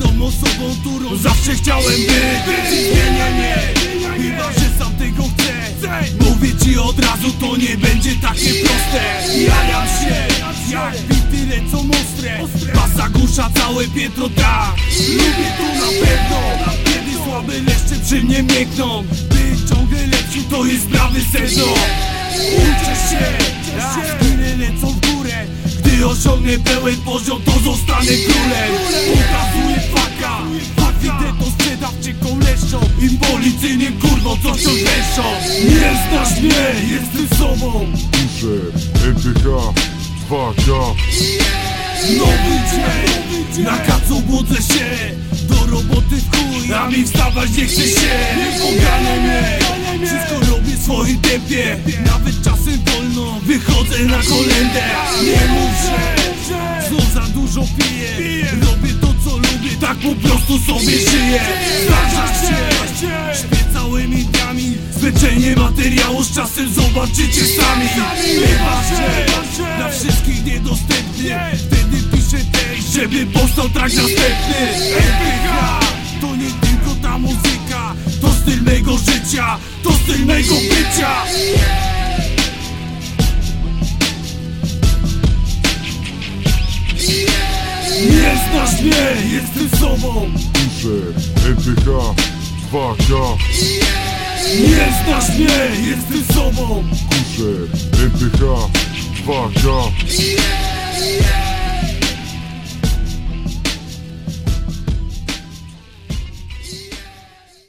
awanturą Zawsze chciałem być. Zmienienie Chyba, że sam tego chcę. Mówię ci od razu, to nie będzie takie proste. Jaram się Jak bity lecą ostre. Pasa gusza całe piętro da. Lubię to na pewno Kiedy słabe leszcze przy mnie miękną. Być ciągle lepszy to jest prawy sezon. Uczę się Skille lecą w górę. Gdy osiągnę pełen poziom to zostanę królem. Pokazuję kurwą co wciąż weszą Nie znasz mnie, jestem sobą. Duże, MPH, 2K Nowy dzień, na kacu budzę się. Do roboty w chuj, a mi wstawać nie chce się. Nie pogania mnie, wszystko robię w swoim tempie. Nawet czasem wolno, wychodzę na kolendę Nie mów, że znów za dużo piję. Robię to co lubię, tak po prostu sobie żyję. Zdarza się, całymi dniami. Zwyczajnie materiału z czasem zobaczycie sami. Chyba, że dla wszystkich niedostępny Wtedy piszę tekst, żeby powstał track następny. MPK to nie tylko ta muzyka To styl mego życia, to styl mego bycia. Nie znasz mnie, jestem sobą. Duże, MPH, 2K Nie znasz mnie, jestem sobą Duże, MPH, 2K